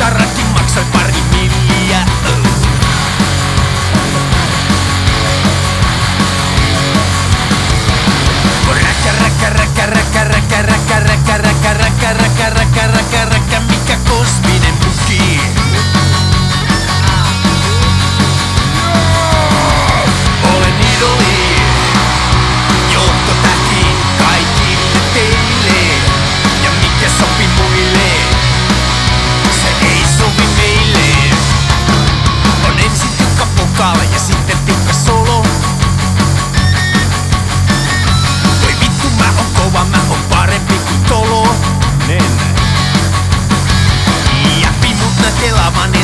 Ja meno se on mahtavaa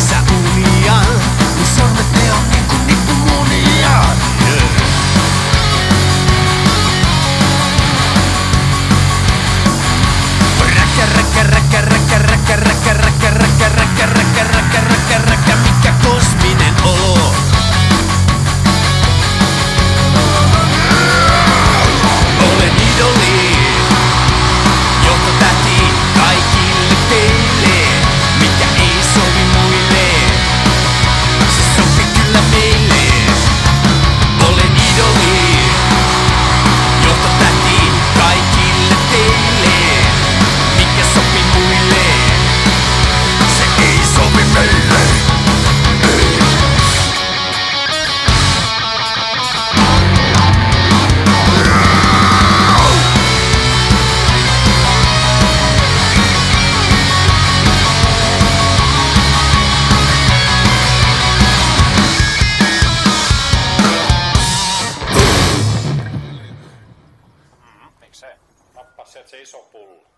sa umiyan Sormete se seiso pullo.